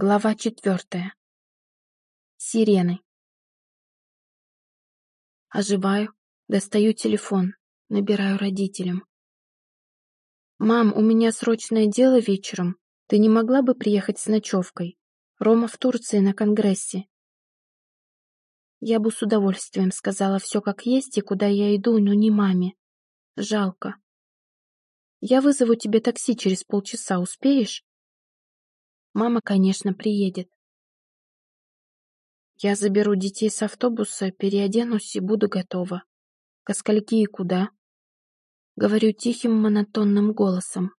Глава четвертая. Сирены. Оживаю, достаю телефон, набираю родителям. «Мам, у меня срочное дело вечером. Ты не могла бы приехать с ночевкой? Рома в Турции на конгрессе». Я бы с удовольствием сказала все как есть и куда я иду, но не маме. Жалко. Я вызову тебе такси через полчаса, успеешь? Мама, конечно, приедет. Я заберу детей с автобуса, переоденусь и буду готова. Ко скольки и куда? Говорю тихим монотонным голосом.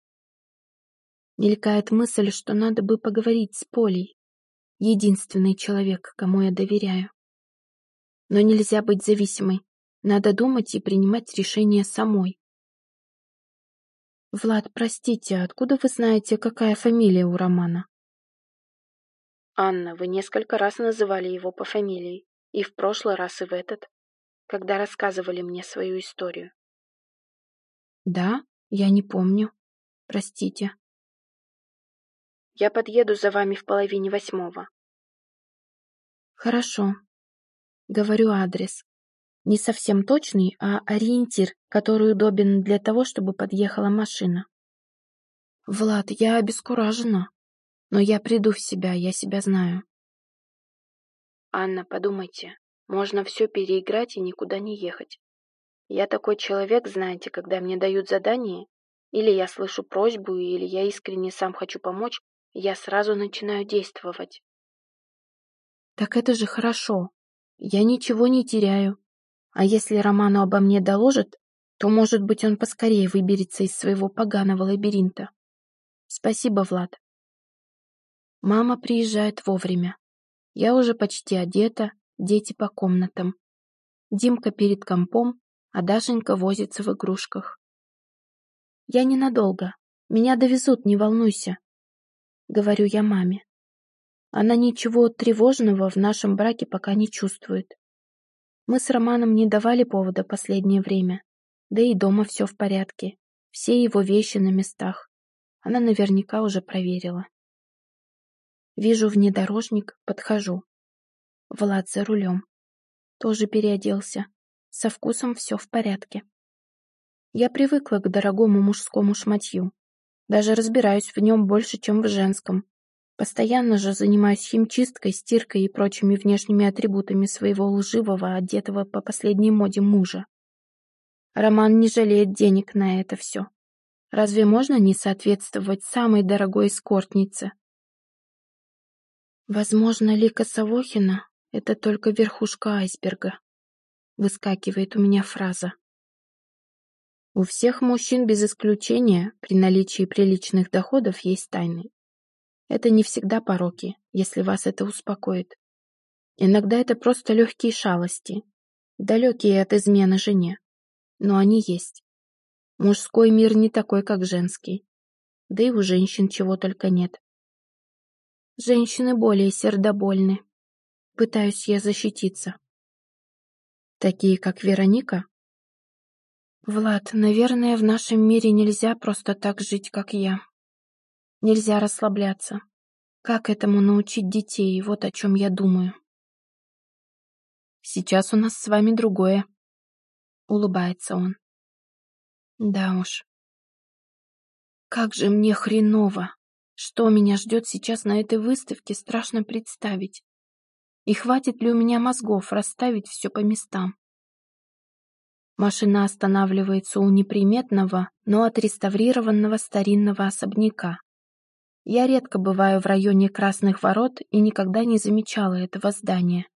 Мелькает мысль, что надо бы поговорить с Полей. Единственный человек, кому я доверяю. Но нельзя быть зависимой. Надо думать и принимать решения самой. «Влад, простите, откуда вы знаете, какая фамилия у Романа?» «Анна, вы несколько раз называли его по фамилии, и в прошлый раз, и в этот, когда рассказывали мне свою историю». «Да? Я не помню. Простите». «Я подъеду за вами в половине восьмого». «Хорошо». Говорю адрес. Не совсем точный, а ориентир, который удобен для того, чтобы подъехала машина. «Влад, я обескуражена. Но я приду в себя, я себя знаю». «Анна, подумайте. Можно все переиграть и никуда не ехать. Я такой человек, знаете, когда мне дают задание, или я слышу просьбу, или я искренне сам хочу помочь, я сразу начинаю действовать». «Так это же хорошо. Я ничего не теряю. А если Роману обо мне доложат, то, может быть, он поскорее выберется из своего поганого лабиринта. Спасибо, Влад. Мама приезжает вовремя. Я уже почти одета, дети по комнатам. Димка перед компом, а Дашенька возится в игрушках. Я ненадолго. Меня довезут, не волнуйся. Говорю я маме. Она ничего тревожного в нашем браке пока не чувствует. Мы с Романом не давали повода последнее время. Да и дома все в порядке. Все его вещи на местах. Она наверняка уже проверила. Вижу внедорожник, подхожу. Влад за рулем. Тоже переоделся. Со вкусом все в порядке. Я привыкла к дорогому мужскому шматью. Даже разбираюсь в нем больше, чем в женском. Постоянно же занимаюсь химчисткой, стиркой и прочими внешними атрибутами своего лживого, одетого по последней моде мужа. Роман не жалеет денег на это все. Разве можно не соответствовать самой дорогой эскортнице? Возможно, Лика Савохина — это только верхушка айсберга. Выскакивает у меня фраза. У всех мужчин без исключения при наличии приличных доходов есть тайны. Это не всегда пороки, если вас это успокоит. Иногда это просто легкие шалости, далекие от измены жене. Но они есть. Мужской мир не такой, как женский. Да и у женщин чего только нет. Женщины более сердобольны. Пытаюсь я защититься. Такие, как Вероника? Влад, наверное, в нашем мире нельзя просто так жить, как я. Нельзя расслабляться. Как этому научить детей, вот о чем я думаю. Сейчас у нас с вами другое. Улыбается он. Да уж. Как же мне хреново. Что меня ждет сейчас на этой выставке, страшно представить. И хватит ли у меня мозгов расставить все по местам? Машина останавливается у неприметного, но отреставрированного старинного особняка. Я редко бываю в районе Красных Ворот и никогда не замечала этого здания.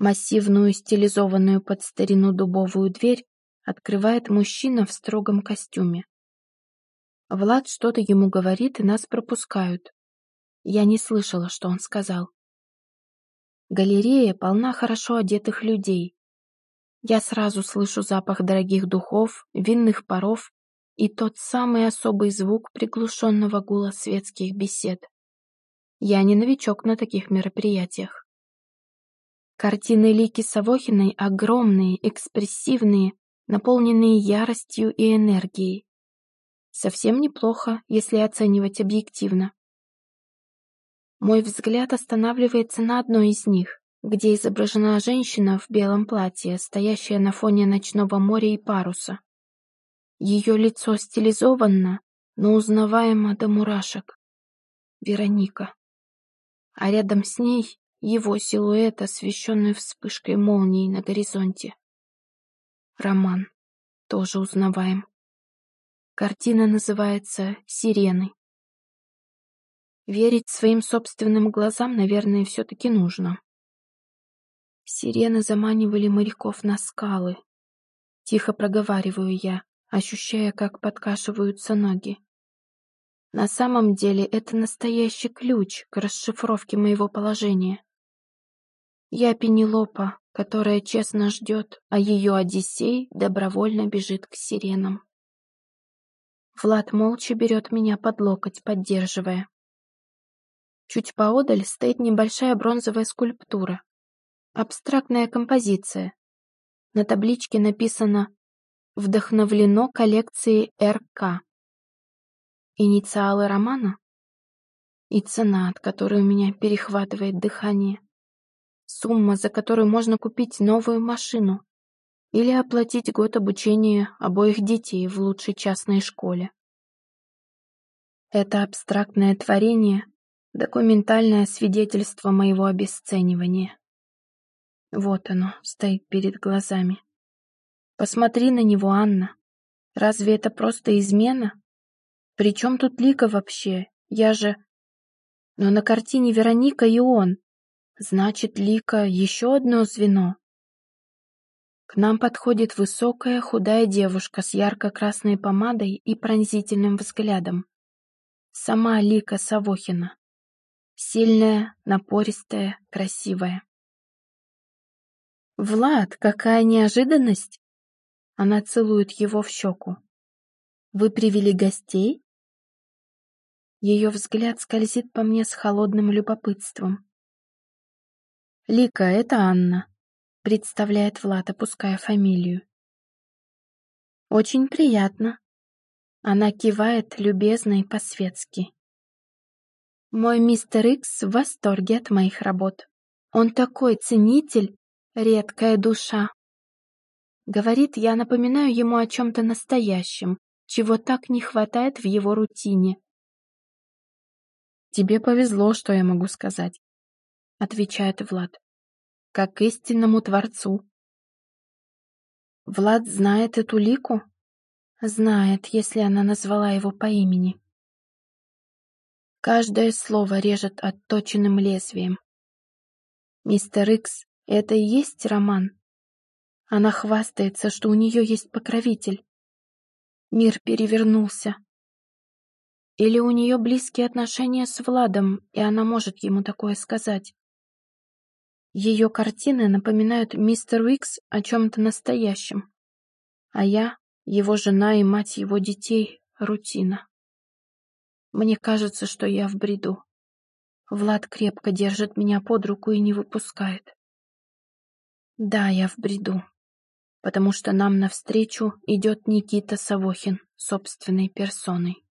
Массивную, стилизованную под старину дубовую дверь открывает мужчина в строгом костюме. Влад что-то ему говорит, и нас пропускают. Я не слышала, что он сказал. Галерея полна хорошо одетых людей. Я сразу слышу запах дорогих духов, винных паров и тот самый особый звук приглушенного гула светских бесед. Я не новичок на таких мероприятиях. Картины Лики Савохиной огромные, экспрессивные, наполненные яростью и энергией. Совсем неплохо, если оценивать объективно. Мой взгляд останавливается на одной из них, где изображена женщина в белом платье, стоящая на фоне ночного моря и паруса. Ее лицо стилизованно, но узнаваемо до мурашек. Вероника. А рядом с ней его силуэт, освещенный вспышкой молнии на горизонте. Роман. Тоже узнаваем. Картина называется «Сирены». Верить своим собственным глазам, наверное, все-таки нужно. Сирены заманивали моряков на скалы. Тихо проговариваю я, ощущая, как подкашиваются ноги. На самом деле это настоящий ключ к расшифровке моего положения. Я Пенелопа, которая честно ждет, а ее Одиссей добровольно бежит к сиренам. Влад молча берет меня под локоть, поддерживая. Чуть поодаль стоит небольшая бронзовая скульптура. Абстрактная композиция. На табличке написано «Вдохновлено коллекцией РК». Инициалы романа? И цена, от которой у меня перехватывает дыхание. Сумма, за которую можно купить новую машину или оплатить год обучения обоих детей в лучшей частной школе. Это абстрактное творение — документальное свидетельство моего обесценивания. Вот оно, стоит перед глазами. Посмотри на него, Анна. Разве это просто измена? При чем тут Лика вообще? Я же... Но на картине Вероника и он. Значит, Лика — еще одно звено. Нам подходит высокая, худая девушка с ярко-красной помадой и пронзительным взглядом. Сама Лика Савохина. Сильная, напористая, красивая. «Влад, какая неожиданность!» Она целует его в щеку. «Вы привели гостей?» Ее взгляд скользит по мне с холодным любопытством. «Лика, это Анна», — представляет Влад, опуская фамилию. «Очень приятно». Она кивает любезно и по-светски. Мой мистер Икс в восторге от моих работ. Он такой ценитель, редкая душа. Говорит, я напоминаю ему о чем-то настоящем, чего так не хватает в его рутине. «Тебе повезло, что я могу сказать», — отвечает Влад, — «как истинному Творцу». Влад знает эту лику? Знает, если она назвала его по имени. Каждое слово режет отточенным лезвием. Мистер Икс — это и есть роман. Она хвастается, что у нее есть покровитель. Мир перевернулся. Или у нее близкие отношения с Владом, и она может ему такое сказать. Ее картины напоминают мистер Уикс о чем-то настоящем. А я, его жена и мать его детей, рутина. Мне кажется, что я в бреду. Влад крепко держит меня под руку и не выпускает. Да, я в бреду, потому что нам навстречу идет Никита Савохин собственной персоной.